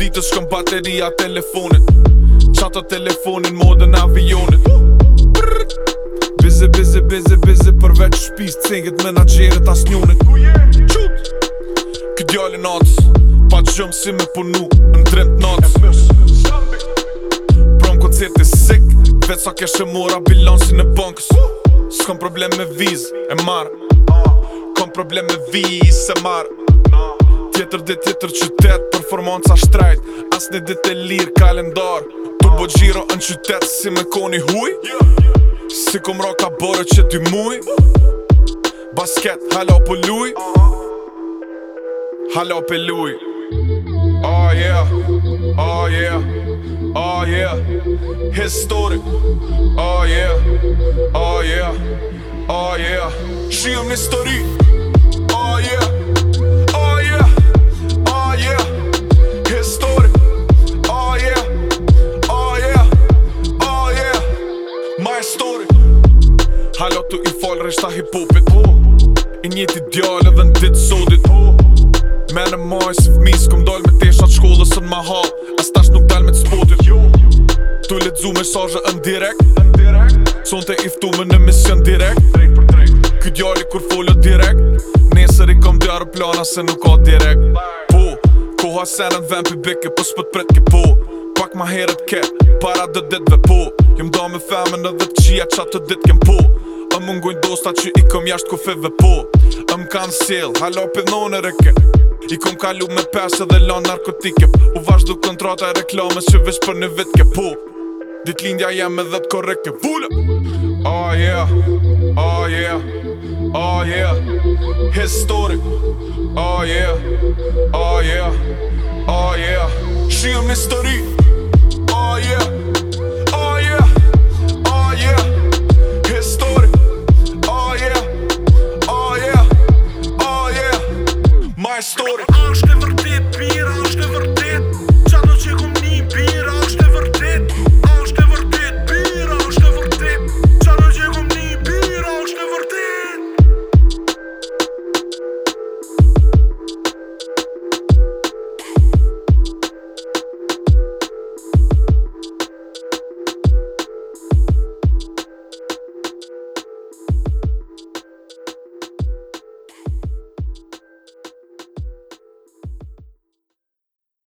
ditës shkëm bateria telefonit Qatë telefonin modën avionit Bizi, bizi, bizi, bizi Përveç shpis të cingit me na gjerit as njunit Këtë djali atës Pa gjëmë si me punu Në drejmë të natës Prom koncert e sik sa keshë mora bilansi në bankës Së kom problem me vizë e marë Kom problem me vizë e marë tjetër dhe tjetër qytet Performanca shtrejt, as një dit e lirë kalendar Tu bo gjiro në qytet si me koni huj Si ku mra ka bërë që dy muj Basket, halo po luj Halo pe luj Oh yeah, oh yeah, oh yeah Historic, Oh yeah, oh yeah, oh yeah Shihëm një story My story Halo tu i fol reshta hip hopit oh. I njët i djallë dhe në ditë sotit oh. Me në maj si fmi s'kom dal me teshat shkollës në ma hall As tash nuk dal me të spotit jo. Tu le t'zu mesajë në direkt Son të iftu me në mision direkt Drejt për drejt Ky djalli kur folo direkt Nesër i kom djarë plana se nuk ka direkt Po, koha senë në vend për bikë Po s'pët pret ki po ma herët ke Para dhe ditve po Jum do me femën edhe të qia qa të dit kem po Em më dosta që i kom jasht ku feve po Em kanë sill, halo për e reke I kom kalu me pesë edhe lan narkotike U vazhdu kontrata e reklamës që vish për në vit ke po Dit lindja jem edhe të korek ke Oh ah, yeah, oh yeah, oh yeah Historic, oh yeah, oh yeah, oh yeah Shia mystery Oh yeah, oh yeah, oh yeah. Oh yeah, oh yeah, oh yeah. My story. Angst bier, angst